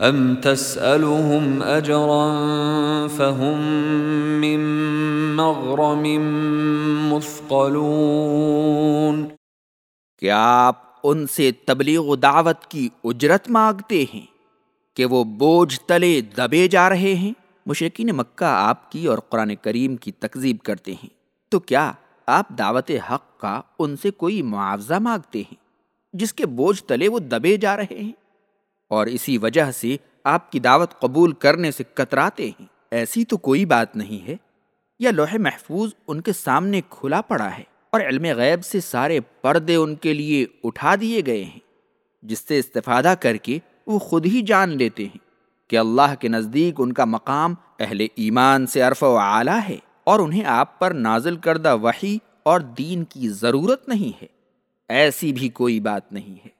ام تسألهم اجرا فهم من مغرم مثقلون کیا آپ ان سے تبلیغ و دعوت کی اجرت مانگتے ہیں کہ وہ بوجھ تلے دبے جا رہے ہیں؟ مشرقین مکہ آپ کی اور قرآن کریم کی تکذیب کرتے ہیں۔ تو کیا آپ دعوت حق کا ان سے کوئی معاوضہ مانگتے ہیں؟ جس کے بوجھ تلے وہ دبے جا رہے ہیں؟ اور اسی وجہ سے آپ کی دعوت قبول کرنے سے کتراتے ہیں۔ ایسی تو کوئی بات نہیں ہے۔ یا لوح محفوظ ان کے سامنے کھلا پڑا ہے اور علم غیب سے سارے پردے ان کے لیے اٹھا دیے گئے ہیں۔ جس سے استفادہ کر کے وہ خود ہی جان لیتے ہیں کہ اللہ کے نزدیک ان کا مقام اہل ایمان سے عرف و اعلیٰ ہے اور انہیں آپ پر نازل کردہ وحی اور دین کی ضرورت نہیں ہے۔ ایسی بھی کوئی بات نہیں ہے۔